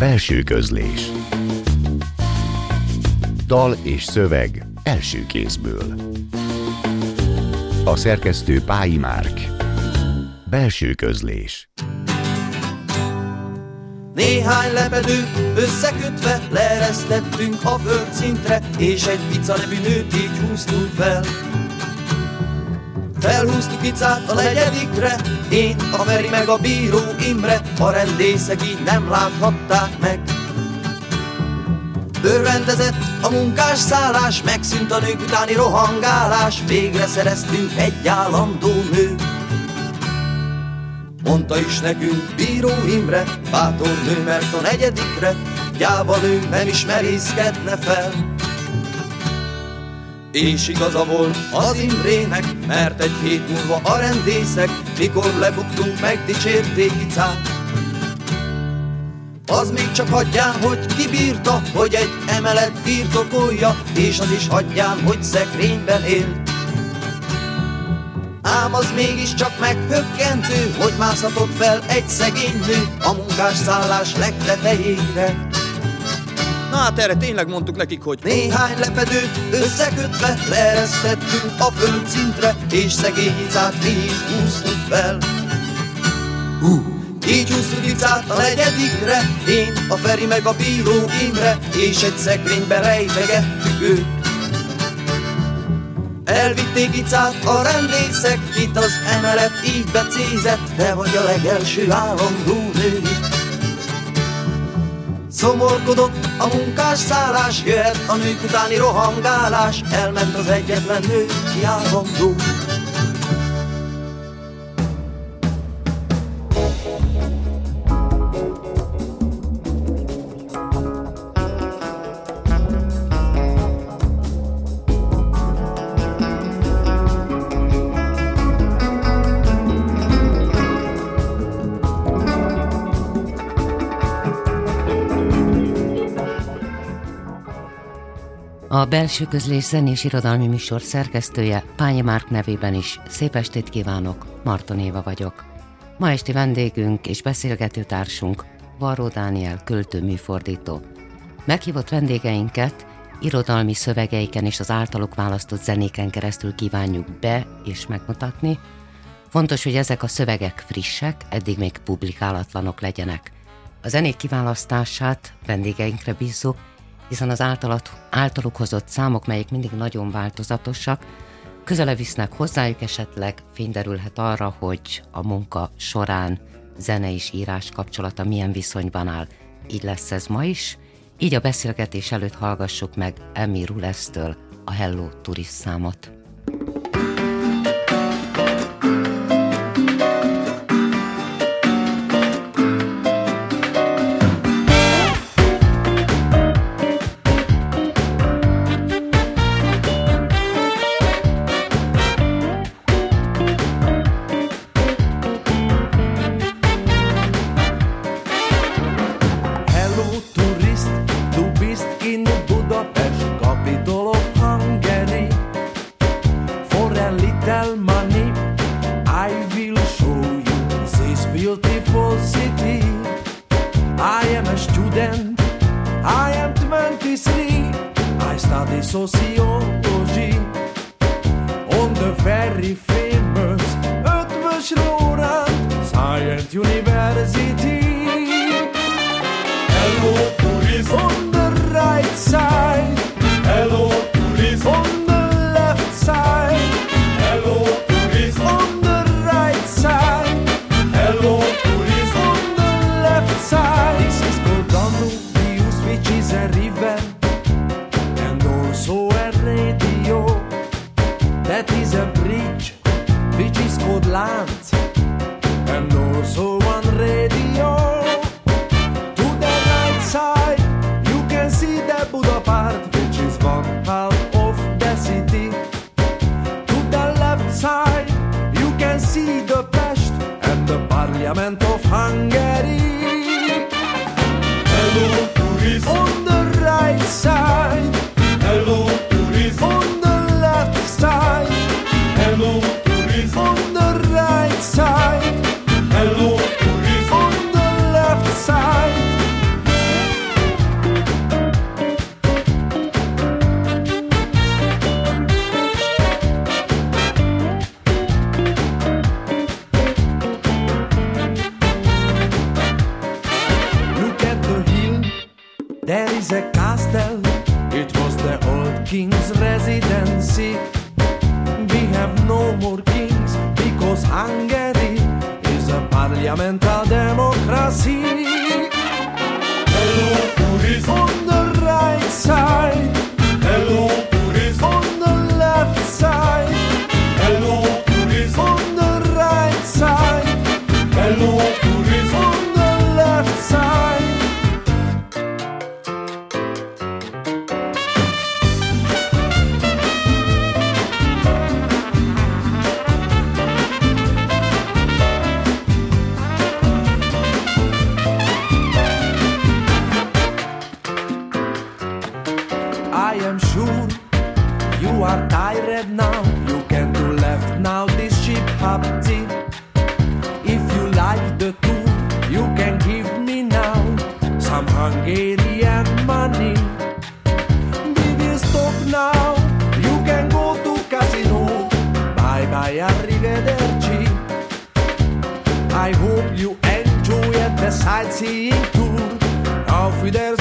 Belső közlés. Dal és szöveg első kézből. A szerkesztő Pályi Márk. Belső közlés. Néhány lepedő összekötve leeresztettünk a földszintre, és egy pica nevű nőt így húztunk fel. Felhúztuk icát a negyedikre, én, a Feri meg a bíró Imre, a rendészek így nem láthatták meg. Örvendezett a munkás szállás, megszűnt a nők utáni rohangálás, végre szereztünk egy állandó nőt. Mondta is nekünk Bíró Imre, bátor nő, mert a negyedikre gyáva nő nem is merészkedne fel. És igaza volt az Imrének, mert egy hét múlva a rendészek, mikor lebuktunk, megdicsérték Icát. Az még csak hagyján, hogy kibírta, hogy egy emelet birtokolja, és az is hagyján, hogy szekrényben élt. Ám az mégiscsak meghökkentő, hogy mászhatott fel egy szegény nő a munkásszállás legtetejére. Na hát erre tényleg mondtuk nekik, hogy Néhány lepedőt összekötve leeresztettünk a földszintre, és szegény icát mi is húztuk fel. Hú. Így húztuk icát a negyedikre, én, a Feri meg a bíró Imre, és egy szekrénybe rejtegettük őt. Elvitték icát a rendészek, itt az emelet így becézett, te vagy a legelső állandó nő. Szomorkodott a munkás szállás, jöhet a nők utáni rohangálás, elment az egyetlen nő, ki belső közlés zenés irodalmi műsor szerkesztője Pányi Márk nevében is szép estét kívánok, Marton Éva vagyok. Ma esti vendégünk és beszélgető társunk Varró Dániel, költő műfordító. Meghívott vendégeinket irodalmi szövegeiken és az általuk választott zenéken keresztül kívánjuk be és megmutatni. Fontos, hogy ezek a szövegek frissek, eddig még publikálatlanok legyenek. A zenék kiválasztását vendégeinkre bízzuk, hiszen az általat, általuk hozott számok, melyek mindig nagyon változatosak, közele visznek hozzájuk, esetleg fényderülhet arra, hogy a munka során zene és írás kapcsolata milyen viszonyban áll. Így lesz ez ma is. Így a beszélgetés előtt hallgassuk meg Emi Rulesztől a Hello Turist számot. Parliament of Hungary. Hello, tourist. On the right side. Some Hungarian money. Will stop now. You can go to casino. Bye bye, arrivederci. I hope you enjoyed the sightseeing tour. Auf Wiedersehen,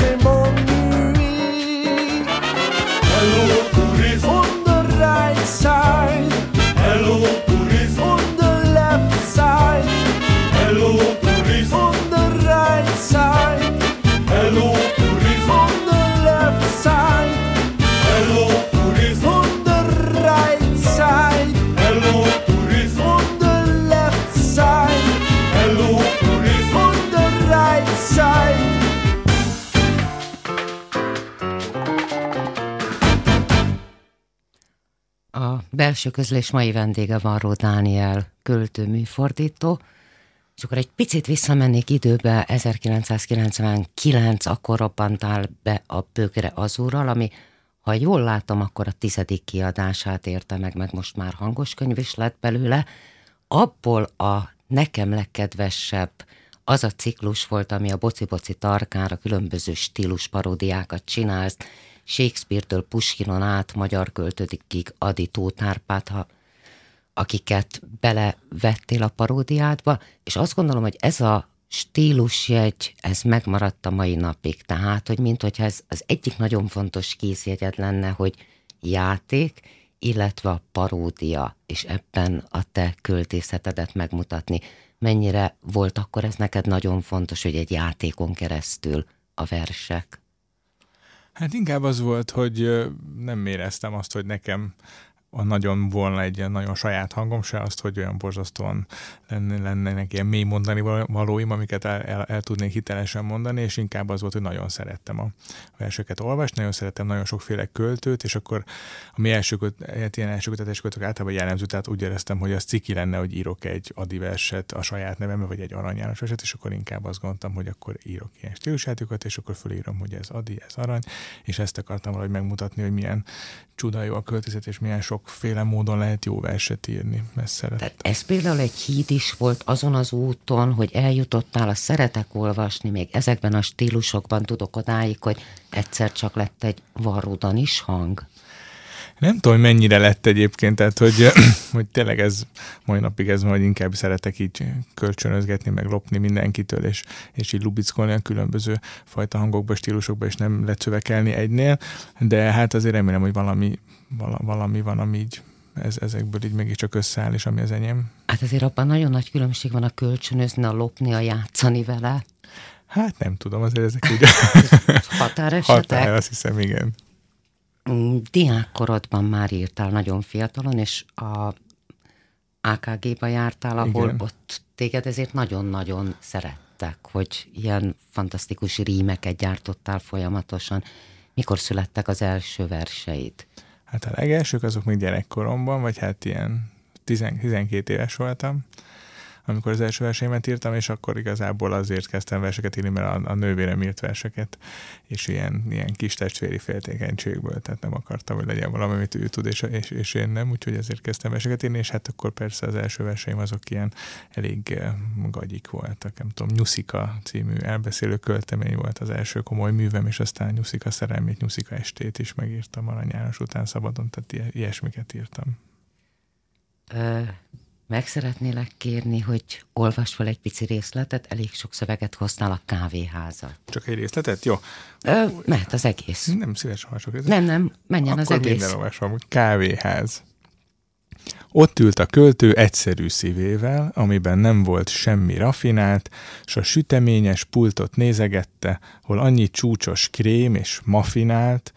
belső közlés mai vendége Varró Dániel, költő, műfordító, és akkor egy picit visszamennék időbe, 1999, akkor robbantál be a Bögre Azúrral, ami, ha jól látom, akkor a tizedik kiadását érte meg, meg most már hangos könyv is lett belőle. Abból a nekem legkedvesebb az a ciklus volt, ami a boci-boci tarkára különböző stílus paródiákat csinálsz, Shakespeare-től Puskinon át magyar költőkig Adi Tótárpát, ha akiket belevettél a paródiádba, és azt gondolom, hogy ez a stílusjegy, ez megmaradt a mai napig. Tehát, hogy mint hogyha ez az egyik nagyon fontos készjegyed lenne, hogy játék, illetve a paródia, és ebben a te költészetedet megmutatni. Mennyire volt akkor ez neked nagyon fontos, hogy egy játékon keresztül a versek? Hát inkább az volt, hogy nem éreztem azt, hogy nekem nagyon volna egy ilyen nagyon saját hangom, se azt, hogy olyan borzasztóan lennének ilyen mély mondani valóim, amiket el, el, el tudnék hitelesen mondani, és inkább az volt, hogy nagyon szerettem a verseket olvasni, nagyon szerettem nagyon sokféle költőt, és akkor a mi első, köt- hát ilyen első kötetes költők általában jellemző, tehát úgy éreztem, hogy az ciki lenne, hogy írok egy Adi verset a saját nevembe, vagy egy Arany János verset, és akkor inkább azt gondoltam, hogy akkor írok ilyen stílusjátékokat, és akkor fölírom, hogy ez Adi, ez Arany, és ezt akartam valahogy megmutatni, hogy milyen csuda jó a költészet, és milyen sokféle módon lehet jó verset írni. Ezt szeretem. Tehát ez például egy híd is volt azon az úton, hogy eljutottál a szeretek olvasni, még ezekben a stílusokban tudok odáig, hogy egyszer csak lett egy varródan is hang. Nem tudom, hogy mennyire lett egyébként, tehát hogy, hogy tényleg ez mai napig ez majd inkább szeretek így kölcsönözgetni, meg lopni mindenkitől, és, és így lubickolni a különböző fajta hangokba, stílusokba, és nem lecövekelni egynél, de hát azért remélem, hogy valami, vala, valami van, ami így ez, ezekből így mégiscsak összeáll, és ami az enyém. Hát azért abban nagyon nagy különbség van a kölcsönözni, a lopni, a játszani vele. Hát nem tudom, azért ezek úgy Határesetek? határ, azt hiszem, igen. Mm, Diákkorodban már írtál nagyon fiatalon, és a AKG-ba jártál, ahol Igen. ott téged ezért nagyon-nagyon szerettek, hogy ilyen fantasztikus rímeket gyártottál folyamatosan. Mikor születtek az első verseid? Hát a legelsők azok még gyerekkoromban, vagy hát ilyen 10, 12 éves voltam, amikor az első verseimet írtam, és akkor igazából azért kezdtem verseket írni, mert a, a nővérem írt verseket, és ilyen, ilyen kis testvéri féltékenységből, tehát nem akartam, hogy legyen valami, amit ő tud, és, és, és én nem, úgyhogy ezért kezdtem verseket írni, és hát akkor persze az első verseim azok ilyen elég eh, gagyik voltak, nem tudom, Nyuszika című elbeszélő költemény volt az első komoly művem, és aztán Nyuszika szerelmét, Nyuszika estét is megírtam Arany János után szabadon, tehát ilyesmiket írtam. Meg szeretnélek kérni, hogy olvasd fel egy pici részletet, elég sok szöveget hoztál a kávéházat. Csak egy részletet? Jó. Ö, mehet az egész. Nem szívesen olvasok részletet. Nem, nem, menjen Akkor az egész. minden olvasom. Kávéház. Ott ült a költő egyszerű szívével, amiben nem volt semmi rafinált, s a süteményes pultot nézegette, hol annyi csúcsos krém és mafinált,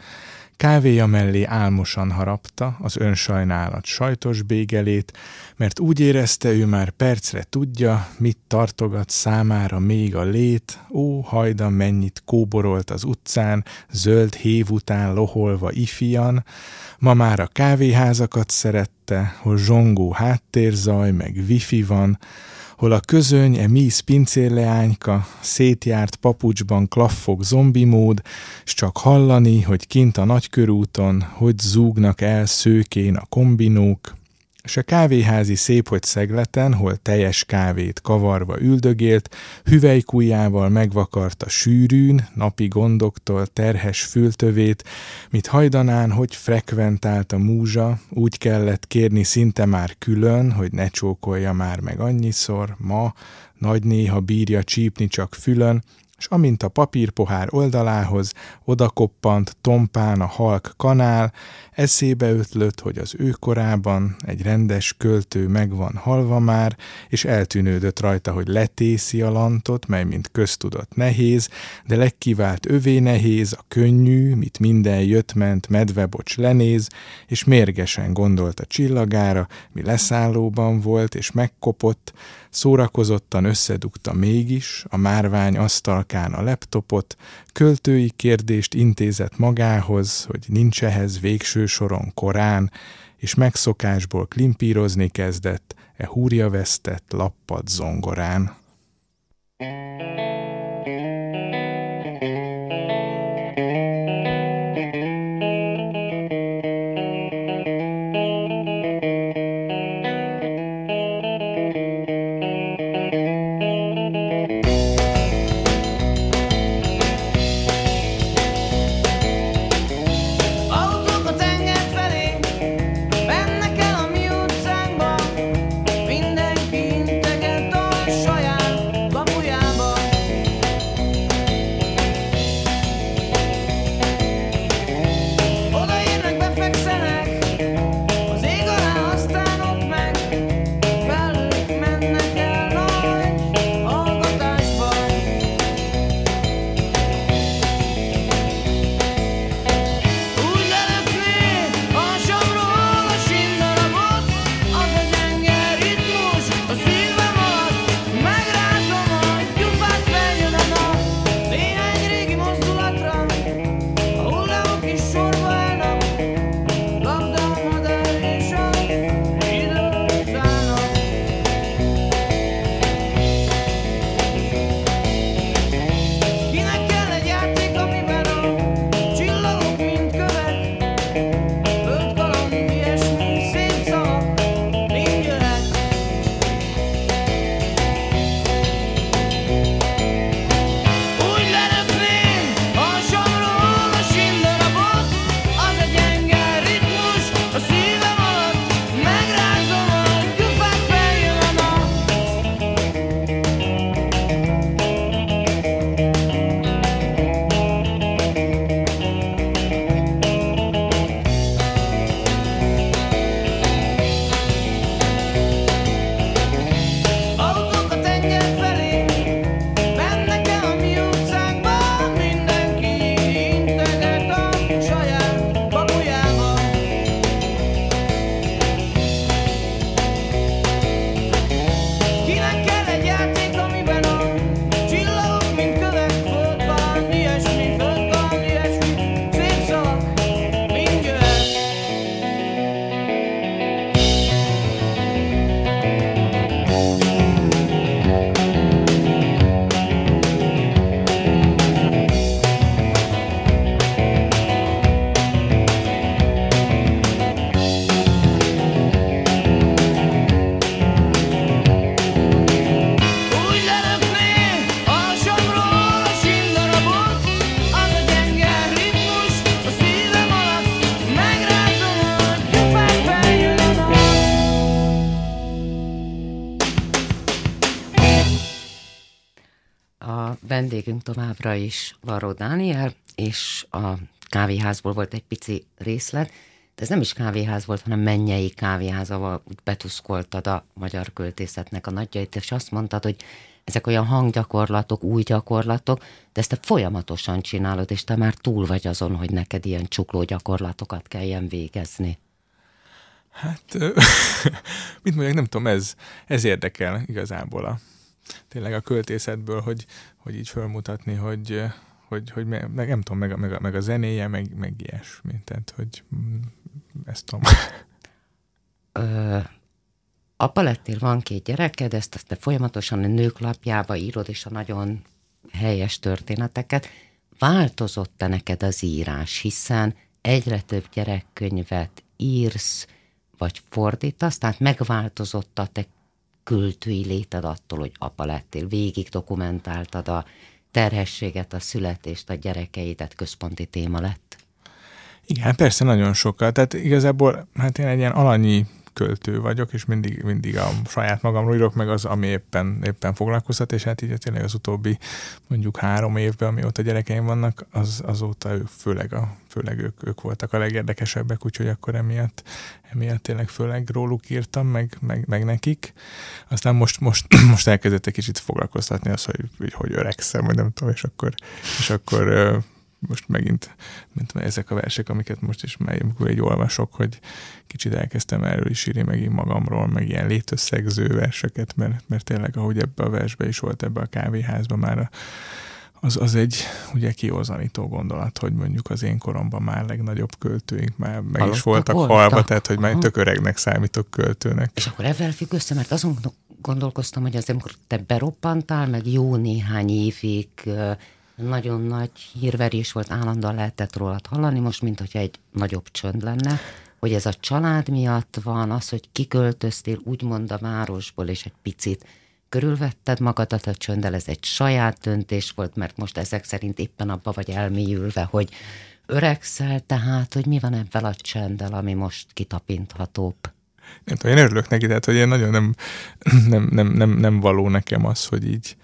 kávéja mellé álmosan harapta az önsajnálat sajtos bégelét, mert úgy érezte, ő már percre tudja, mit tartogat számára még a lét, ó, hajda mennyit kóborolt az utcán, zöld hév után loholva ifian, ma már a kávéházakat szerette, hol zsongó háttérzaj, meg wifi van, hol a közöny, e míz pincérleányka, szétjárt papucsban klaffog zombimód, s csak hallani, hogy kint a nagykörúton, hogy zúgnak el szőkén a kombinók, s a kávéházi szép, hogy szegleten, hol teljes kávét kavarva üldögélt, hüvelykujjával megvakarta sűrűn, napi gondoktól terhes fültövét, mit hajdanán, hogy frekventált a múzsa, úgy kellett kérni szinte már külön, hogy ne csókolja már meg annyiszor, ma, nagy néha bírja csípni csak fülön, s amint a papírpohár oldalához odakoppant tompán a halk kanál, eszébe ötlött, hogy az ő korában egy rendes költő megvan halva már, és eltűnődött rajta, hogy letészi a lantot, mely mint köztudott nehéz, de legkivált övé nehéz, a könnyű, mit minden jött-ment, medvebocs lenéz, és mérgesen gondolt a csillagára, mi leszállóban volt, és megkopott, szórakozottan összedugta mégis a márvány asztalkán a laptopot, költői kérdést intézett magához, hogy nincs ehhez végső soron korán, és megszokásból klimpírozni kezdett e húrja vesztett lappad zongorán. Autók továbbra is Varó Dániel, és a kávéházból volt egy pici részlet, de ez nem is kávéház volt, hanem mennyei kávéház, ahol betuszkoltad a magyar költészetnek a nagyjait, és azt mondtad, hogy ezek olyan hanggyakorlatok, új gyakorlatok, de ezt te folyamatosan csinálod, és te már túl vagy azon, hogy neked ilyen csukló gyakorlatokat kelljen végezni. Hát, mit mondjak, nem tudom, ez, ez érdekel igazából a, tényleg a költészetből, hogy, hogy így fölmutatni, hogy, hogy, hogy meg, nem tudom, meg, meg, meg a zenéje, meg, meg ilyesmi. Tehát, hogy ezt tudom. Ö, apa lettél, van két gyereked, ezt, ezt te folyamatosan a nők lapjába írod, és a nagyon helyes történeteket. Változott-e neked az írás, hiszen egyre több gyerekkönyvet írsz, vagy fordítasz, tehát megváltozott a te költői léted attól, hogy apa lettél, végig dokumentáltad a terhességet, a születést, a gyerekeidet központi téma lett? Igen, persze nagyon sokkal. Tehát igazából hát én egy ilyen alanyi költő vagyok, és mindig, mindig a saját magamról írok, meg az, ami éppen, éppen foglalkoztat, és hát így tényleg az utóbbi mondjuk három évben, amióta gyerekeim vannak, az, azóta ők, főleg, a, főleg ők, ők voltak a legérdekesebbek, úgyhogy akkor emiatt, emiatt tényleg főleg róluk írtam, meg, meg, meg nekik. Aztán most, most, most elkezdett egy kicsit foglalkoztatni az, hogy, hogy, öregszem, vagy nem tudom, és akkor, és akkor most megint, mint ezek a versek, amiket most is amikor egy olvasok, hogy kicsit elkezdtem erről is írni megint magamról, meg ilyen létösszegző verseket, mert, mert tényleg, ahogy ebbe a versbe is volt, ebbe a kávéházba már a, az, az egy ugye kiózanító gondolat, hogy mondjuk az én koromban már legnagyobb költőink már meg Halottak is voltak, voltak. halva, tehát hogy már tök öregnek számítok költőnek. És akkor ebben függ össze, mert azon gondolkoztam, hogy az amikor te beroppantál, meg jó néhány évig nagyon nagy hírverés volt, állandóan lehetett rólad hallani, most mint hogyha egy nagyobb csönd lenne, hogy ez a család miatt van, az, hogy kiköltöztél úgymond a városból, és egy picit körülvetted magadat a csönddel, ez egy saját döntés volt, mert most ezek szerint éppen abba vagy elmélyülve, hogy öregszel, tehát, hogy mi van ebben a csenddel, ami most kitapinthatóbb. Nem tudom, én örülök neki, tehát, hogy én nagyon nem, nem, nem, nem, nem való nekem az, hogy így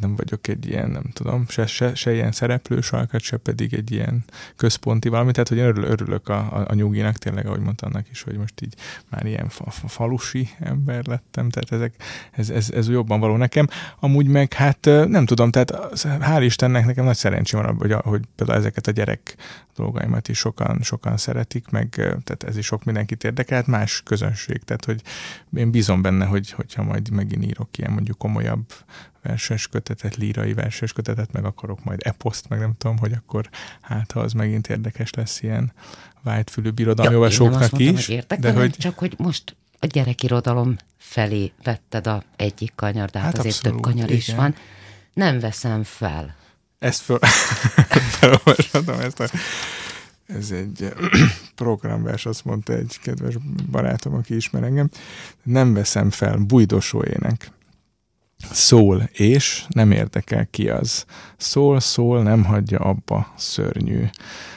nem vagyok egy ilyen, nem tudom, se, se, se ilyen szereplős alkat, se pedig egy ilyen központi valami, tehát hogy én örül, örülök a, a, a nyuginak, tényleg, ahogy mondta annak is, hogy most így már ilyen fa, fa, falusi ember lettem, tehát ezek, ez, ez, ez jobban való nekem. Amúgy meg hát nem tudom, tehát hál' Istennek nekem nagy szerencsém van, hogy, hogy például ezeket a gyerek dolgaimat is sokan, sokan szeretik, meg tehát ez is sok mindenkit érdekelt, más közönség, tehát hogy én bízom benne, hogy, hogyha majd megint írok ilyen mondjuk komolyabb verses kötetet, lírai verses kötetet, meg akarok majd eposzt, meg nem tudom, hogy akkor hát ha az megint érdekes lesz ilyen vágyfülű birodalmi ja, is. Hogy de hogy... Csak hogy most a gyerekirodalom felé vetted a egyik kanyar, de hát, hát azért abszolút, több kanyar igen. is van. Nem veszem fel. Ezt fel... felolvashatom ezt a... Ez egy programvers, azt mondta egy kedves barátom, aki ismer engem. Nem veszem fel, bújdosó ének Szól, és nem érdekel ki az. Szól, szól, nem hagyja abba szörnyű.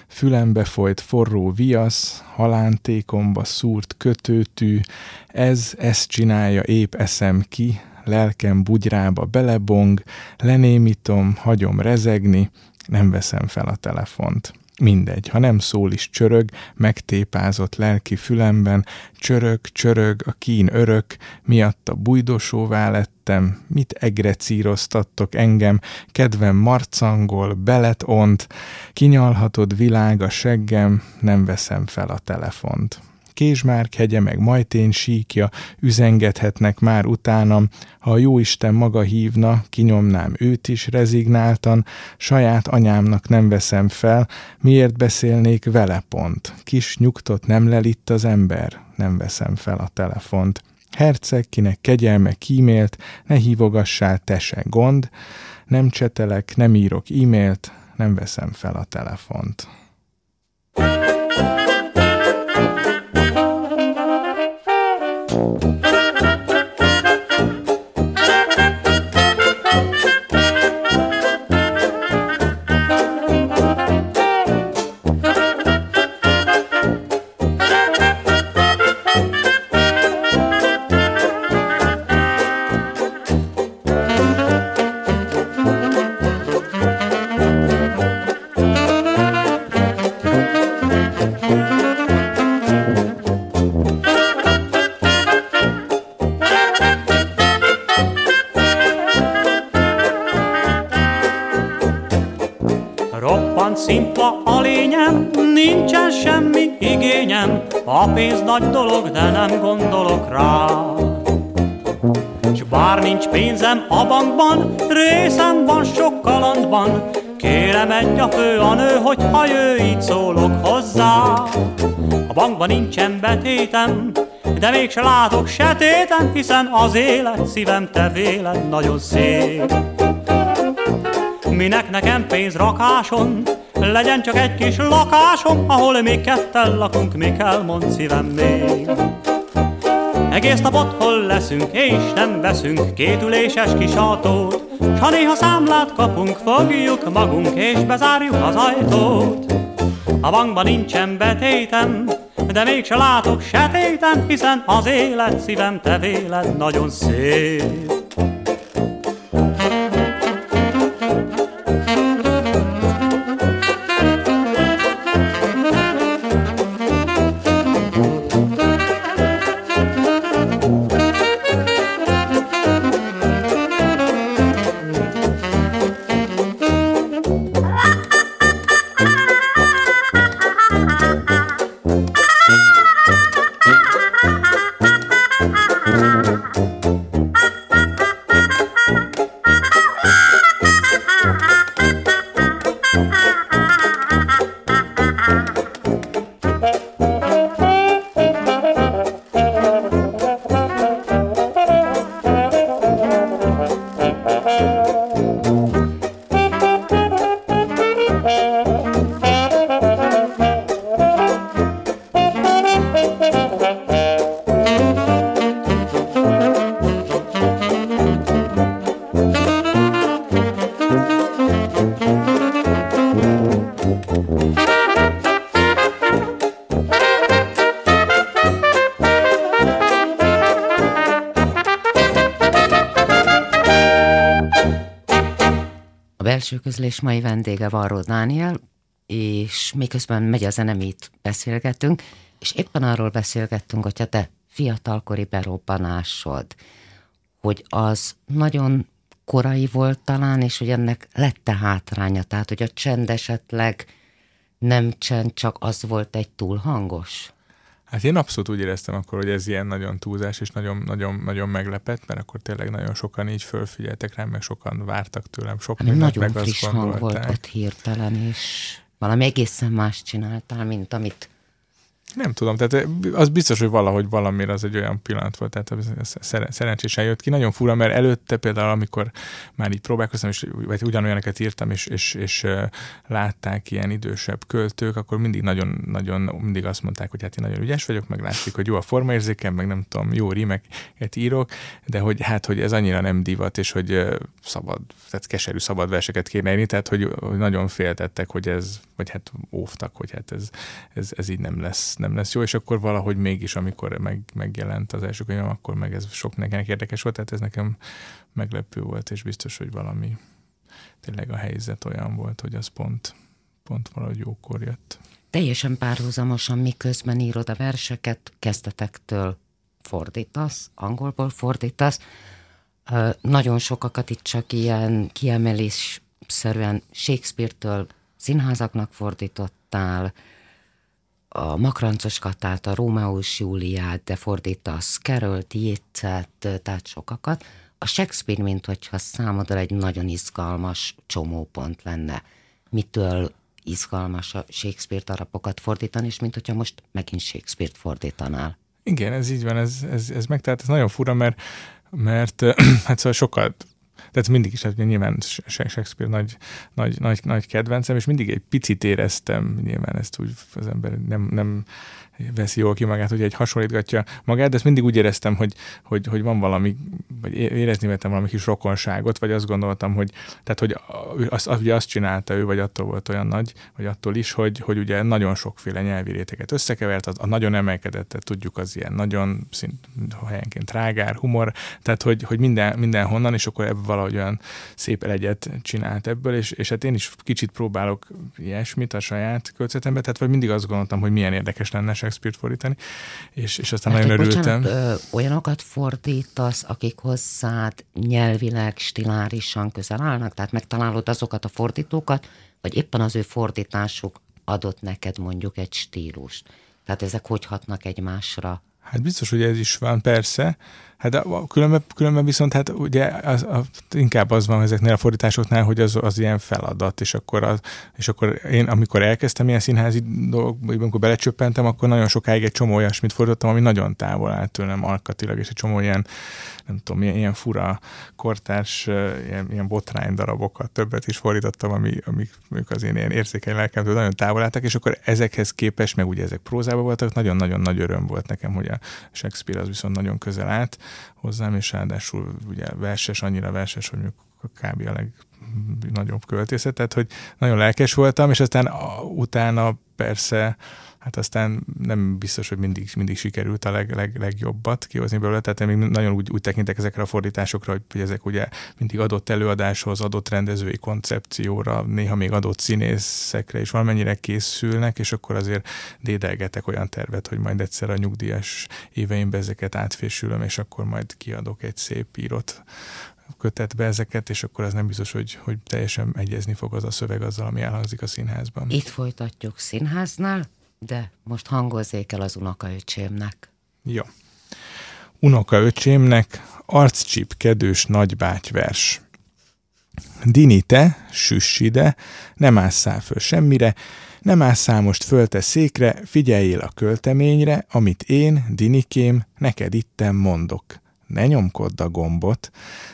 Fülembe folyt forró viasz, halántékomba szúrt kötőtű, ez, ezt csinálja, épp eszem ki, lelkem bugyrába belebong, lenémítom, hagyom rezegni, nem veszem fel a telefont. Mindegy, ha nem szól is csörög, megtépázott lelki fülemben, csörög, csörög, a kín örök, miatta bujdosóvá lettem, mit egrecíroztattok engem, kedvem marcangol, belet ont, kinyalhatod világ a seggem, nem veszem fel a telefont. Kézsmárk hegye meg Majtén síkja, üzengethetnek már utánam, ha a jóisten maga hívna, kinyomnám őt is rezignáltan, saját anyámnak nem veszem fel, miért beszélnék vele pont. Kis nyugtot nem lelitt az ember, nem veszem fel a telefont. Herceg, kinek kegyelme kímélt, ne hívogassál te se gond, nem csetelek, nem írok e-mailt, nem veszem fel a telefont. Szimpla a lényem, nincsen semmi igényem, a pénz nagy dolog, de nem gondolok rá. S bár nincs pénzem a bankban, részem van sok kalandban, Kérem egy a fő a nő, hogy ha jő, így szólok hozzá. A bankban nincsen betétem, de mégse látok setéten, hiszen az élet szívem te véled nagyon szép. Minek nekem pénz rakáson, legyen csak egy kis lakásom, ahol még ketten lakunk, mi kell, mond szívem még. Egész nap otthon leszünk, és nem veszünk kétüléses kis autót, s ha néha számlát kapunk, fogjuk magunk, és bezárjuk az ajtót. A bankban nincsen betétem, de mégse látok setéten, hiszen az élet szívem te véled nagyon szép. Belső közlés mai vendége Varró Dániel, és miközben megy a zenemét beszélgetünk, és éppen arról beszélgettünk, hogyha te fiatalkori berobbanásod, hogy az nagyon korai volt talán, és hogy ennek lette hátránya, tehát hogy a csend esetleg nem csend, csak az volt egy túl hangos? Hát én abszolút úgy éreztem akkor, hogy ez ilyen nagyon túlzás, és nagyon, nagyon, nagyon meglepett, mert akkor tényleg nagyon sokan így fölfigyeltek rám, meg sokan vártak tőlem sok hát mindent, nagyon meg friss azt hang volt ott hirtelen, és valami egészen más csináltál, mint amit nem tudom, tehát az biztos, hogy valahogy valamire az egy olyan pillanat volt, tehát szerencsésen jött ki. Nagyon fura, mert előtte például, amikor már így próbálkoztam, és, vagy ugyanolyanokat írtam, és, és, és látták ilyen idősebb költők, akkor mindig nagyon, nagyon, mindig azt mondták, hogy hát én nagyon ügyes vagyok, meg látszik, hogy jó a formaérzékem, meg nem tudom, jó rímeket írok, de hogy hát, hogy ez annyira nem divat, és hogy szabad, tehát keserű szabad verseket kéne írni, tehát hogy, hogy nagyon féltettek, hogy ez, vagy hát óvtak, hogy hát ez, ez, ez így nem lesz nem lesz jó, és akkor valahogy mégis, amikor meg, megjelent az első könyvem, akkor meg ez sok nekem érdekes volt, tehát ez nekem meglepő volt, és biztos, hogy valami tényleg a helyzet olyan volt, hogy az pont, pont valahogy jókor jött. Teljesen párhuzamosan, miközben írod a verseket, kezdetektől fordítasz, angolból fordítasz. Nagyon sokakat itt csak ilyen kiemelésszerűen Shakespeare-től színházaknak fordítottál, a Makrancos Katát, a Rómeós Júliát, de fordítasz Carol-t, tehát sokakat. A Shakespeare, mint hogyha számodra egy nagyon izgalmas csomópont lenne. Mitől izgalmas a Shakespeare darabokat fordítani, és mint hogyha most megint Shakespeare-t fordítanál. Igen, ez így van, ez, ez, ez meg, tehát ez nagyon fura, mert, mert hát szóval sokat tehát mindig is, hát nyilván Shakespeare nagy, nagy, nagy, nagy kedvencem, és mindig egy picit éreztem, nyilván ezt úgy az ember nem, nem veszi jól ki magát, hogy egy hasonlítgatja magát, de ezt mindig úgy éreztem, hogy, hogy, hogy van valami, vagy érezni vettem valami kis rokonságot, vagy azt gondoltam, hogy, tehát, hogy azt, ugye azt csinálta ő, vagy attól volt olyan nagy, vagy attól is, hogy, hogy ugye nagyon sokféle nyelvi réteget összekevert, az, a nagyon emelkedett, tudjuk, az ilyen nagyon szint, helyenként trágár, humor, tehát hogy, hogy minden, mindenhonnan, és akkor ebből valahogy olyan szép egyet csinált ebből, és, és hát én is kicsit próbálok ilyesmit a saját költsetembe, tehát vagy mindig azt gondoltam, hogy milyen érdekes lenne Shakespeare-t fordítani, és, és aztán Mert, nagyon örültem. Bocsánat, ö, olyanokat fordítasz, akik hozzád nyelvileg, stilárisan közel állnak? Tehát megtalálod azokat a fordítókat, vagy éppen az ő fordításuk adott neked mondjuk egy stílust? Tehát ezek hogy hatnak egymásra? Hát biztos, hogy ez is van, persze. Hát különben, különben viszont hát ugye az, a, inkább az van ezeknél a fordításoknál, hogy az, az ilyen feladat, és akkor, az, és akkor én, amikor elkezdtem ilyen színházi dolgokba, amikor belecsöppentem, akkor nagyon sokáig egy csomó olyasmit fordítottam, ami nagyon távol állt tőlem alkatilag, és egy csomó ilyen, nem tudom, ilyen, ilyen fura kortárs, ilyen, ilyen botrány darabokat többet is fordítottam, ami, amik mondjuk az én ilyen érzékeny lelkemtől nagyon távol álltak, és akkor ezekhez képest, meg ugye ezek prózában voltak, nagyon-nagyon nagy öröm volt nekem, hogy a Shakespeare az viszont nagyon közel állt hozzám, és ráadásul ugye verses, annyira verses, hogy mondjuk kb. a legnagyobb költészet, tehát hogy nagyon lelkes voltam, és aztán a, utána persze hát aztán nem biztos, hogy mindig, mindig sikerült a leg, leg, legjobbat kihozni belőle, tehát én még nagyon úgy, úgy tekintek ezekre a fordításokra, hogy, hogy ezek ugye mindig adott előadáshoz, adott rendezői koncepcióra, néha még adott színészekre is valamennyire készülnek, és akkor azért dédelgetek olyan tervet, hogy majd egyszer a nyugdíjas éveimben ezeket átfésülöm, és akkor majd kiadok egy szép írott kötetbe ezeket, és akkor az nem biztos, hogy, hogy teljesen egyezni fog az a szöveg azzal, ami elhangzik a színházban. Itt folytatjuk színháznál, de most hangozzék el az unokaöcsémnek. Jó. Unoka öcsémnek arccsip kedős nagybátyvers. Dini te, süss ide, nem ásszál föl semmire, nem ásszál most föl te székre, figyeljél a költeményre, amit én, Dinikém, neked itten mondok. Ne nyomkodd a gombot.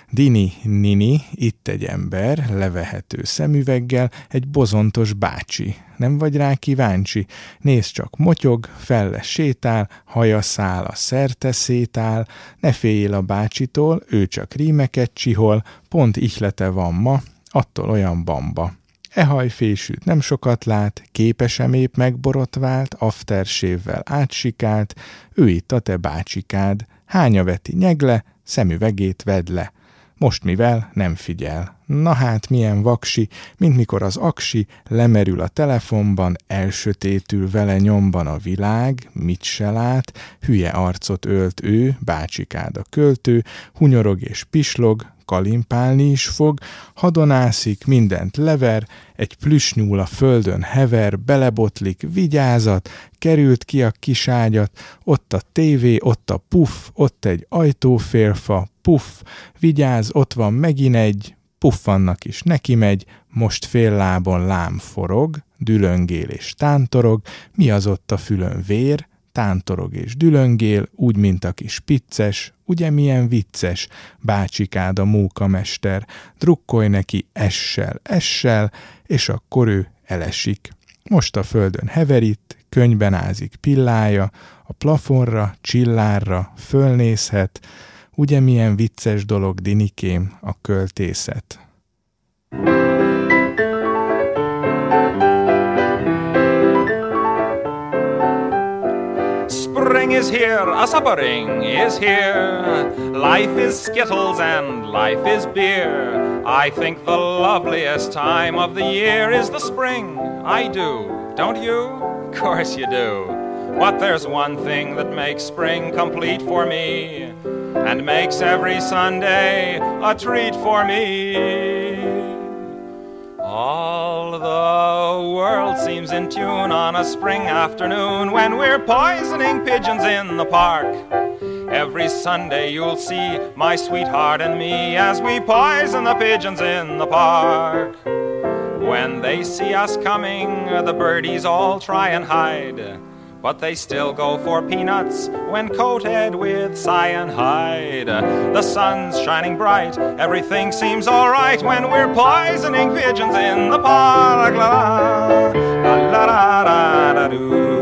Dini, Nini, itt egy ember, levehető szemüveggel, egy bozontos bácsi. Nem vagy rá kíváncsi? Nézd csak, motyog, felle sétál, haja szála szerte szétál, ne féljél a bácsitól, ő csak rímeket csihol, pont ihlete van ma, attól olyan bamba. E hajfésűt nem sokat lát, képesem épp megborotvált, aftersévvel átsikált, ő itt a te bácsikád, hánya veti nyegle, szemüvegét vedd le. Most mivel nem figyel. Na hát milyen vaksi, mint mikor az aksi lemerül a telefonban, elsötétül vele nyomban a világ, mit se lát, hülye arcot ölt ő, bácsikád a költő, hunyorog és pislog, kalimpálni is fog, hadonászik, mindent lever, egy plüsnyúl a földön hever, belebotlik, vigyázat, került ki a kiságyat, ott a tévé, ott a puff, ott egy ajtófélfa, puff, vigyáz, ott van megint egy, puffannak is neki megy, most fél lábon lám forog, dülöngél és tántorog, mi az ott a fülön vér, tántorog és dülöngél, úgy, mint a kis picces, ugye milyen vicces, bácsikád a mókamester, drukkolj neki essel, essel, és akkor ő elesik. Most a földön heverít, könyben ázik pillája, a plafonra, csillárra fölnézhet, ugye milyen vicces dolog, Dinikém, a költészet. Spring is here, a suppering is here. Life is skittles and life is beer. I think the loveliest time of the year is the spring. I do, don't you? Of course you do. But there's one thing that makes spring complete for me, and makes every Sunday a treat for me. The world seems in tune on a spring afternoon when we're poisoning pigeons in the park. Every Sunday you'll see my sweetheart and me as we poison the pigeons in the park. When they see us coming, the birdies all try and hide. But they still go for peanuts when coated with cyanide. The sun's shining bright, everything seems alright when we're poisoning pigeons in the park. La la la la dee dee.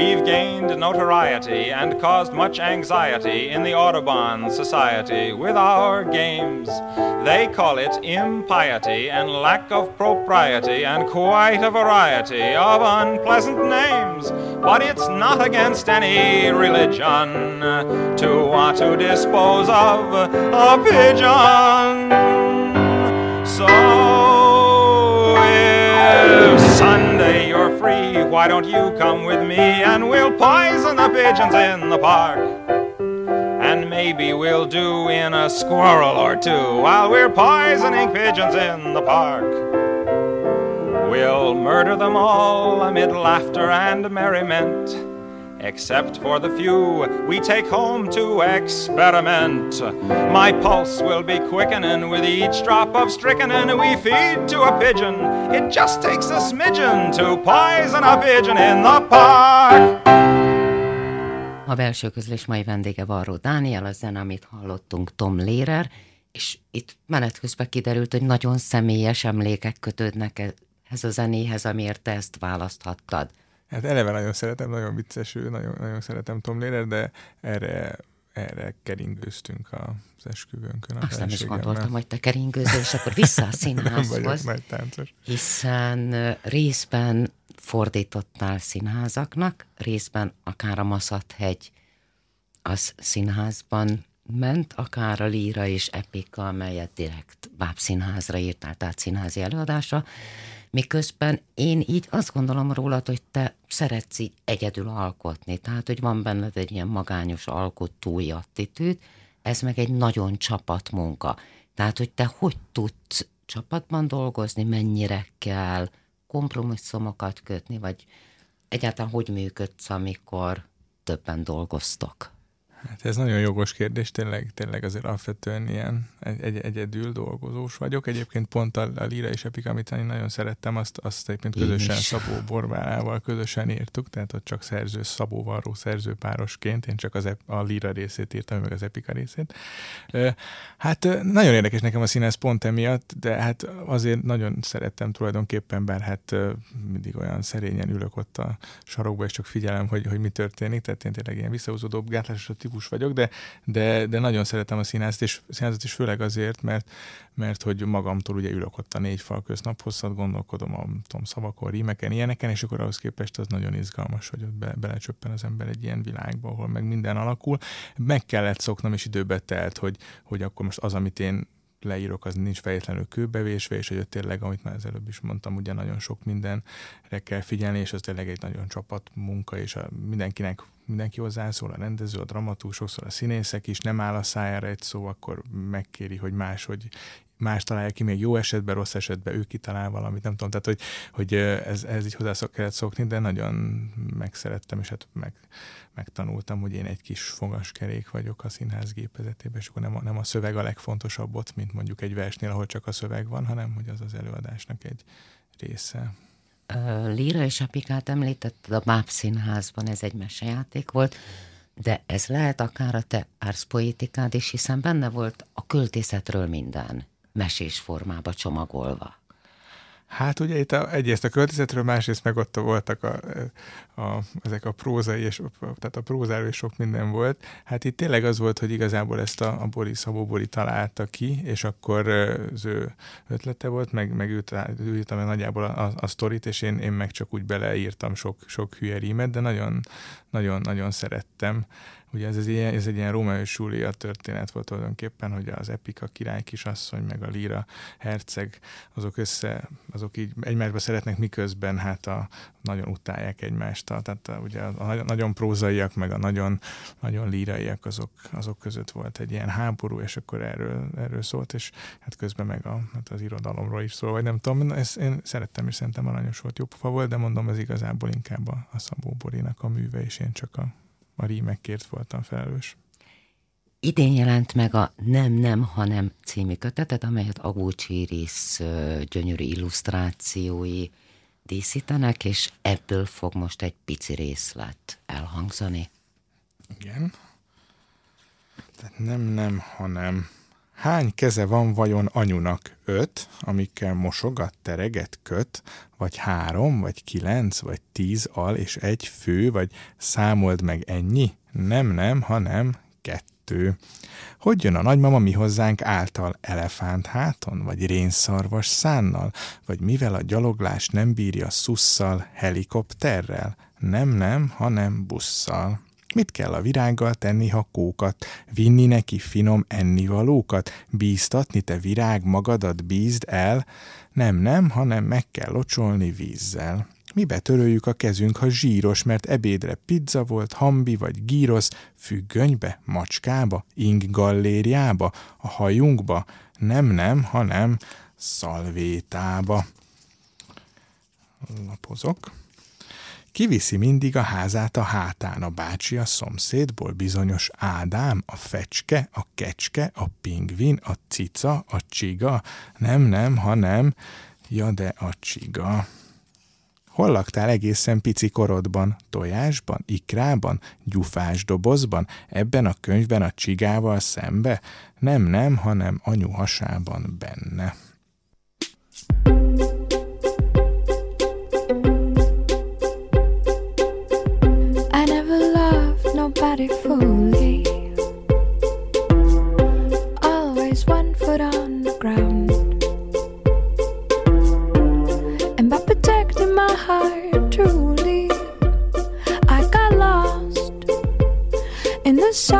We've gained notoriety and caused much anxiety in the Audubon Society with our games. They call it impiety and lack of propriety and quite a variety of unpleasant names. But it's not against any religion to want to dispose of a pigeon. So why don't you come with me and we'll poison the pigeons in the park? And maybe we'll do in a squirrel or two while we're poisoning pigeons in the park. We'll murder them all amid laughter and merriment except for the few we take home to experiment. My pulse will be quickening with each drop of strychnine we feed to a pigeon. It just takes a smidgen to poison a pigeon in the park. A belső közlés mai vendége Varró Dániel, a zene, amit hallottunk Tom Lérer, és itt menet közben kiderült, hogy nagyon személyes emlékek kötődnek ehhez a zenéhez, amiért te ezt választhattad. Hát eleve nagyon szeretem, nagyon vicces ő, nagyon, nagyon szeretem Tom Lehrer, de erre, erre keringőztünk az esküvőnkön. Azt nem is gondoltam, hogy te keringőzöl, és akkor vissza a színházhoz. nem táncos. Hiszen részben fordítottál színházaknak, részben akár a Maszathegy az színházban ment, akár a Líra és Epika, amelyet direkt bábszínházra írtál, tehát színházi előadásra. Miközben én így azt gondolom rólad, hogy te szeretsz így egyedül alkotni, tehát hogy van benned egy ilyen magányos alkotói attitűd, ez meg egy nagyon csapatmunka. Tehát, hogy te hogy tudsz csapatban dolgozni, mennyire kell kompromisszumokat kötni, vagy egyáltalán hogy működsz, amikor többen dolgoztok? Hát ez nagyon jogos kérdés, tényleg, tényleg azért alapvetően ilyen egy, egy, egyedül dolgozós vagyok. Egyébként pont a, a Lira és Epic, amit én nagyon szerettem, azt, azt egyébként közösen Szabó Borbálával közösen írtuk, tehát ott csak szerző Szabó Varró szerzőpárosként, én csak az, a Lira részét írtam, meg az Epika részét. Hát nagyon érdekes nekem a színész pont emiatt, de hát azért nagyon szerettem tulajdonképpen, bár hát mindig olyan szerényen ülök ott a sarokba, és csak figyelem, hogy, hogy mi történik, tehát én tényleg ilyen visszahúzódó gátlásos típus vagyok, de, de, de nagyon szeretem a színházat, és színházat is főleg azért, mert, mert hogy magamtól ugye ülök ott a négy fal közt naphosszat, gondolkodom a tudom, szavakon, rímeken, ilyeneken, és akkor ahhoz képest az nagyon izgalmas, hogy ott be, belecsöppen az ember egy ilyen világba, ahol meg minden alakul. Meg kellett szoknom, és időbe telt, hogy, hogy akkor most az, amit én leírok, az nincs fejtlenül kőbevésve, és hogy tényleg, amit már az előbb is mondtam, ugye nagyon sok mindenre kell figyelni, és az tényleg egy nagyon csapat munka, és a mindenkinek mindenki hozzászól, a rendező, a dramatúr, sokszor a színészek is, nem áll a szájára egy szó, akkor megkéri, hogy más, hogy más találja ki, még jó esetben, rossz esetben ő kitalál valamit, nem tudom, tehát hogy, hogy ez, ez így hozzá kellett szokni, de nagyon megszerettem, és hát meg, megtanultam, hogy én egy kis fogaskerék vagyok a színház gépezetében, és akkor nem a, nem a szöveg a legfontosabb ott, mint mondjuk egy versnél, ahol csak a szöveg van, hanem hogy az az előadásnak egy része. Líra és Apikát említetted a Báb Színházban, ez egy mesejáték volt, de ez lehet akár a te árszpoétikád is, hiszen benne volt a költészetről minden, mesés formába csomagolva. Hát ugye itt a, egyrészt a költészetről, másrészt meg ott voltak a, a, ezek a prózai, és, tehát a prózáról is sok minden volt. Hát itt tényleg az volt, hogy igazából ezt a, a Bori Szabó Bori találta ki, és akkor az ő ötlete volt, meg, meg ő írta meg nagyjából a, a, a sztorit, és én, én meg csak úgy beleírtam sok, sok hülye rímet, de nagyon, nagyon, nagyon szerettem. Ugye ez, ez, egy, ez egy ilyen Rómeó és Júlia történet volt tulajdonképpen, hogy az Epika király kisasszony, meg a Líra herceg, azok össze, azok így egymásba szeretnek, miközben hát a, nagyon utálják egymást. Tehát a, ugye a, a nagyon prózaiak, meg a nagyon, nagyon líraiak, azok, azok között volt egy ilyen háború, és akkor erről, erről szólt, és hát közben meg a, hát az irodalomról is szól, vagy nem tudom, ezt én szerettem, és szerintem aranyos volt, jó pofa volt, de mondom, ez igazából inkább a, a Szabó Borinak a műve, és én csak a a rímekért voltam felelős. Idén jelent meg a Nem, nem, hanem című kötetet, amelyet Agúcsi Iris gyönyörű illusztrációi díszítenek, és ebből fog most egy pici részlet elhangzani. Igen. Tehát nem, nem, hanem Hány keze van vajon anyunak? Öt, amikkel mosogat, tereget, köt? Vagy három, vagy kilenc, vagy tíz al és egy fő, vagy számold meg ennyi? Nem, nem, hanem kettő. Hogy jön a nagymama mi hozzánk által elefánt háton, vagy rénszarvas szánnal, vagy mivel a gyaloglás nem bírja szusszal, helikopterrel? Nem, nem, hanem busszal. Mit kell a virággal tenni, ha kókat? Vinni neki finom ennivalókat? Bíztatni te virág magadat bízd el? Nem, nem, hanem meg kell locsolni vízzel. Mibe töröljük a kezünk, ha zsíros, mert ebédre pizza volt, hambi vagy gírosz, függönybe, macskába, ing gallériába, a hajunkba, nem, nem, hanem szalvétába. Lapozok. Kiviszi mindig a házát a hátán, a bácsi a szomszédból, bizonyos Ádám, a fecske, a kecske, a pingvin, a cica, a csiga, nem, nem, hanem, ja de a csiga. Hol laktál egészen pici korodban? Tojásban, ikrában, gyufás dobozban, ebben a könyvben a csigával szembe? Nem, nem, hanem anyu hasában benne. Always one foot on the ground. And by protecting my heart truly, I got lost in the sounds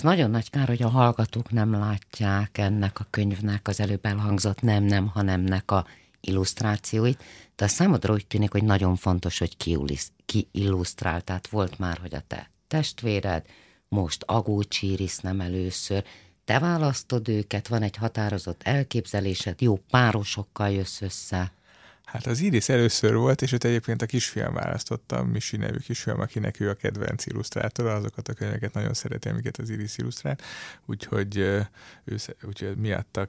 Az nagyon nagy kár, hogy a hallgatók nem látják ennek a könyvnek az előbb elhangzott nem, nem, hanemnek a illusztrációit, de a számodra úgy tűnik, hogy nagyon fontos, hogy kiulisz- kiillusztrál. Tehát volt már, hogy a te testvéred, most Agócs Iris nem először, te választod őket, van egy határozott elképzelésed, jó párosokkal jössz össze. Hát az Iris először volt, és őt egyébként a kisfiam választotta, Misi nevű kisfiam, akinek ő a kedvenc illusztrátor, azokat a könyveket nagyon szereti, amiket az Iris illusztrált, úgyhogy, ő, úgyhogy miatta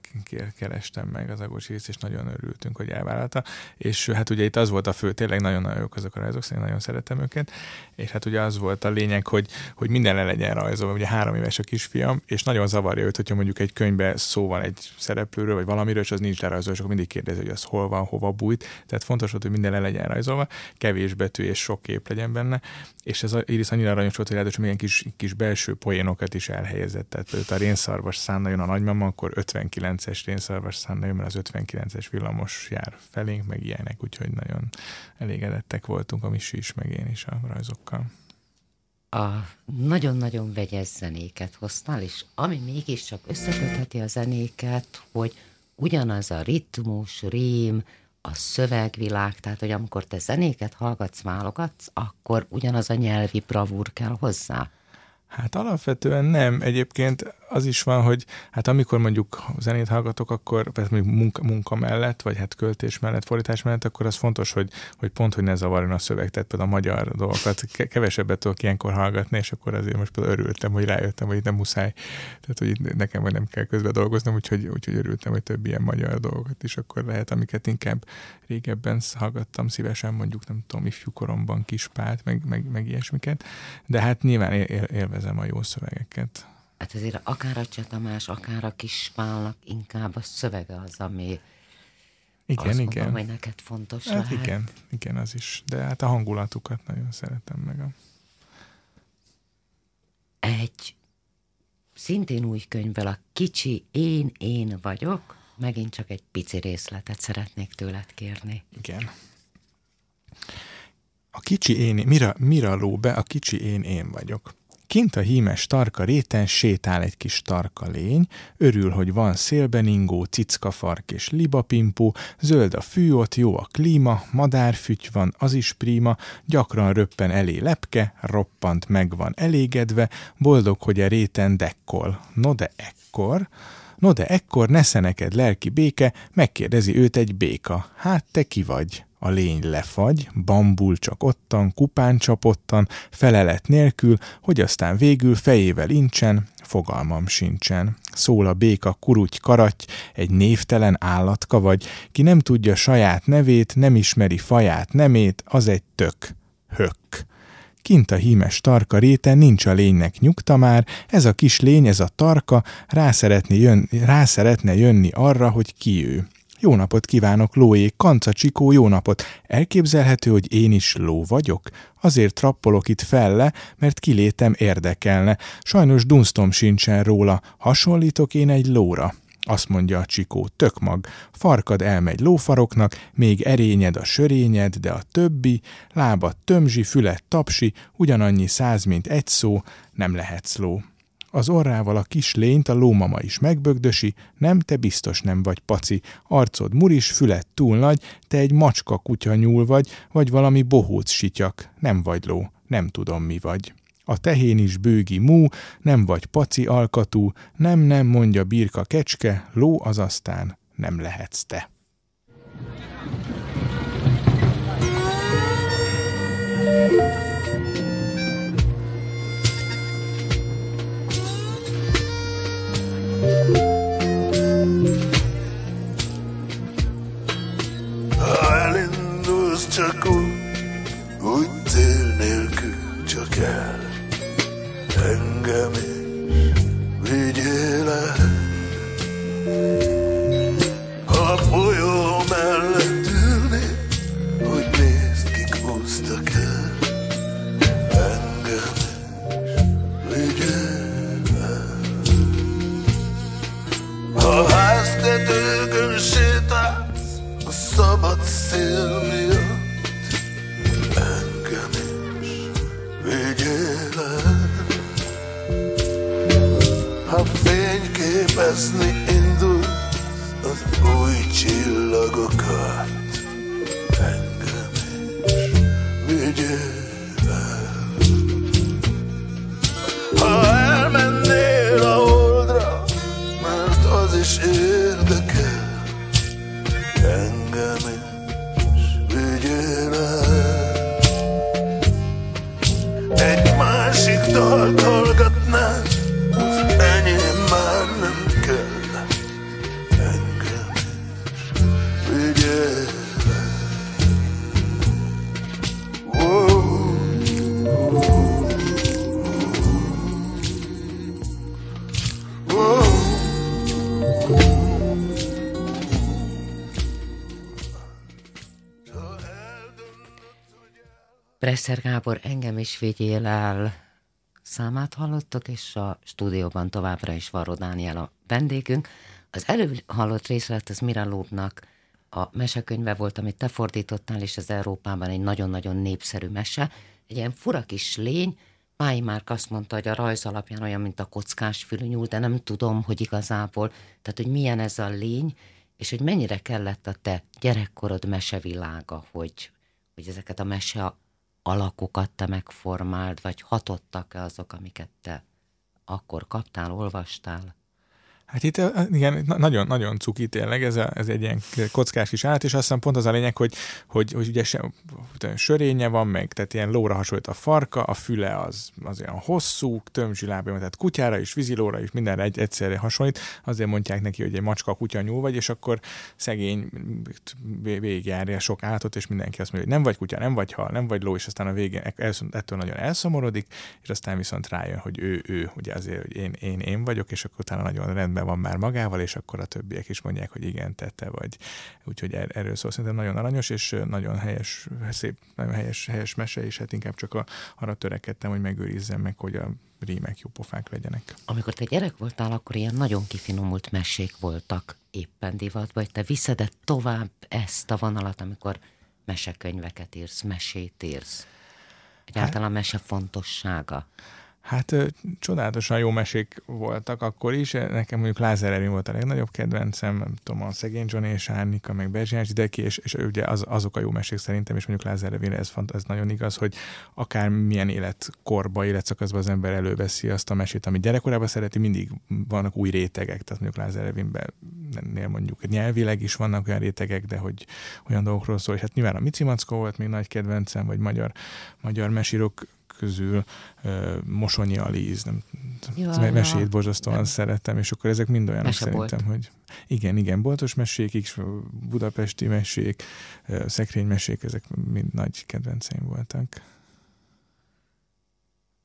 kerestem meg az Agos Iris, és nagyon örültünk, hogy elvállalta. És hát ugye itt az volt a fő, tényleg nagyon-nagyon jók azok a rajzok, szóval nagyon szeretem őket, és hát ugye az volt a lényeg, hogy, hogy minden le legyen rajzolva, ugye három éves a kisfiam, és nagyon zavarja őt, hogyha mondjuk egy könyvbe szó van egy szereplőről, vagy valamiről, és az nincs lerajzolva, és akkor mindig kérdezi, hogy az hol van, hova bújt, tehát fontos volt, hogy minden le legyen rajzolva, kevés betű és sok kép legyen benne, és ez a Iris annyira aranyos volt, hogy ráadásul milyen kis, kis belső poénokat is elhelyezett. Tehát a rénszarvas szánna jön a nagymama, akkor 59-es rénszarvas szánna jön, mert az 59-es villamos jár felénk, meg ilyenek, úgyhogy nagyon elégedettek voltunk, a Misi is, meg én is a rajzokkal a nagyon-nagyon vegyes zenéket hoztál, és ami mégiscsak összekötheti a zenéket, hogy ugyanaz a ritmus, rím, a szövegvilág, tehát hogy amikor te zenéket hallgatsz, válogatsz, akkor ugyanaz a nyelvi bravúr kell hozzá. Hát alapvetően nem. Egyébként az is van, hogy hát amikor mondjuk zenét hallgatok, akkor vagy mondjuk munka, munka mellett, vagy hát költés mellett, fordítás mellett, akkor az fontos, hogy, hogy pont, hogy ne zavarjon a szöveg. Tehát például a magyar dolgokat kevesebbet tudok ilyenkor hallgatni, és akkor azért most például örültem, hogy rájöttem, hogy nem muszáj. Tehát, hogy nekem vagy nem kell közben dolgoznom, úgyhogy, úgyhogy örültem, hogy több ilyen magyar dolgokat is akkor lehet, amiket inkább régebben hallgattam szívesen, mondjuk nem tudom, ifjúkoromban kispált, meg, meg, meg ilyesmiket. De hát nyilván élvezem a jó szövegeket hát azért akár a Csetamás, akár a Kispálnak inkább a szövege az, ami igen, azt igen. Mondom, hogy neked fontos hát lehet. Igen, igen, az is. De hát a hangulatukat nagyon szeretem meg. A... Egy szintén új könyvvel a Kicsi Én Én vagyok, megint csak egy pici részletet szeretnék tőled kérni. Igen. A kicsi én, mira, mira ló be, a kicsi én én vagyok. Kint a hímes tarka réten sétál egy kis tarka lény, örül, hogy van szélben ingó, cickafark és libapimpó, zöld a fű ott, jó a klíma, madárfüty van, az is príma, gyakran röppen elé lepke, roppant meg van elégedve, boldog, hogy a réten dekkol. No de ekkor... No de ekkor nesze neked lelki béke, megkérdezi őt egy béka. Hát te ki vagy? A lény lefagy, bambul csak ottan, kupán csapottan, felelet nélkül, hogy aztán végül fejével incsen, fogalmam sincsen. Szól a béka kuruty karatty, egy névtelen állatka vagy, ki nem tudja saját nevét, nem ismeri faját nemét, az egy tök, hök. Kint a hímes tarka réten nincs a lénynek nyugta már, ez a kis lény, ez a tarka rá, jön, rá szeretne jönni arra, hogy ki ő. Jó napot kívánok, lóék, kanca csikó, jó napot. Elképzelhető, hogy én is ló vagyok? Azért trappolok itt felle, mert kilétem érdekelne. Sajnos dunsztom sincsen róla. Hasonlítok én egy lóra. Azt mondja a csikó, tök mag, farkad elmegy lófaroknak, még erényed a sörényed, de a többi, lábad tömzsi, fület tapsi, ugyanannyi száz, mint egy szó, nem lehetsz ló. Az orrával a kis lényt a lómama is megbögdösi, nem, te biztos nem vagy paci, arcod muris, fület túl nagy, te egy macska kutya nyúl vagy, vagy valami bohóc sityak, nem vagy ló, nem tudom mi vagy. A tehén is bőgi mú, nem vagy paci alkatú, nem, nem mondja birka kecske, ló az aztán nem lehetsz te. elindulsz csak úgy, úgy tél nélkül csak el, engem is vigyél el. Fényképezni indulsz az új csillagokat, Presser Gábor, engem is vigyél el. Számát hallottok, és a stúdióban továbbra is Varó Dániel a vendégünk. Az előbb hallott részlet az Mira Lóbnak a mesekönyve volt, amit te fordítottál, és az Európában egy nagyon-nagyon népszerű mese. Egy ilyen fura kis lény, Pályi Márk azt mondta, hogy a rajz alapján olyan, mint a kockás fülnyúl, de nem tudom, hogy igazából, tehát hogy milyen ez a lény, és hogy mennyire kellett a te gyerekkorod mesevilága, hogy, hogy ezeket a mese alakokat te megformáld, vagy hatottak-e azok, amiket te akkor kaptál, olvastál? Hát itt igen, na- nagyon, nagyon cuki tényleg, ez, a, ez egy ilyen kockás kis állat, és azt hiszem pont az a lényeg, hogy, hogy, hogy ugye se, sörénye van meg, tehát ilyen lóra hasonlít a farka, a füle az, az olyan hosszú, tömzsű lábja, tehát kutyára is, vízilóra is, mindenre egy, egyszerre hasonlít, azért mondják neki, hogy egy macska kutya nyúl vagy, és akkor szegény végigjárja sok állatot, és mindenki azt mondja, hogy nem vagy kutya, nem vagy hal, nem vagy ló, és aztán a végén ettől nagyon elszomorodik, és aztán viszont rájön, hogy ő, ő, ugye azért, hogy én, én, én vagyok, és akkor utána nagyon rendben van már magával, és akkor a többiek is mondják, hogy igen, tette vagy. Úgyhogy er, erről szól szerintem nagyon aranyos, és nagyon helyes, szép, nagyon helyes, helyes mese, és hát inkább csak a, arra törekedtem, hogy megőrizzem meg, hogy a rímek jó pofák legyenek. Amikor te gyerek voltál, akkor ilyen nagyon kifinomult mesék voltak éppen divatban, hogy te viszed tovább ezt a vonalat, amikor mesekönyveket írsz, mesét írsz. Egyáltalán a mese fontossága. Hát csodálatosan jó mesék voltak akkor is. Nekem mondjuk Lázár Ervin volt a legnagyobb kedvencem, nem tudom, a Szegény Johnny és Árnika, meg Bezsányos Deki, és, és ugye az, azok a jó mesék szerintem, és mondjuk Lázár Ervinre ez, font, ez nagyon igaz, hogy akár milyen életkorba, életszakaszban az ember előveszi azt a mesét, amit gyerekkorában szereti, mindig vannak új rétegek, tehát mondjuk Lázár Ervinben mondjuk nyelvileg is vannak olyan rétegek, de hogy olyan dolgokról szól, és hát nyilván a Mici Mackó volt még nagy kedvencem, vagy magyar, magyar mesírok közül Mosonyi Alíz, nem, Ja, ja, ja. mesét borzasztóan nem. szerettem, és akkor ezek mind olyanok Mesebolt. szerintem, hogy igen, igen, boltos mesék, is, budapesti mesék, szekrénymesék, ezek mind nagy kedvenceim voltak.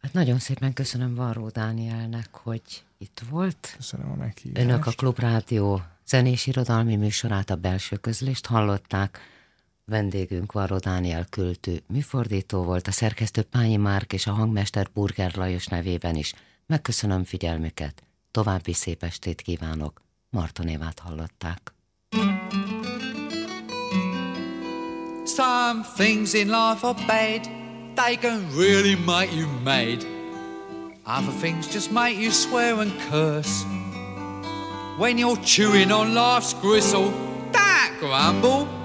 Hát nagyon szépen köszönöm Varró Dánielnek, hogy itt volt. Köszönöm a meghívást. Önök a Klubrádió zenés irodalmi műsorát, a belső közlést hallották. Vendégünk Varró Dániel költő műfordító volt, a szerkesztő Pályi Márk és a hangmester Burger Lajos nevében is. Megköszönöm figyelmüket, további szép estét kívánok. Marton Évát hallották. Some things in life are bad, they can really make you mad. Other things just make you swear and curse. When you're chewing on life's gristle, don't grumble,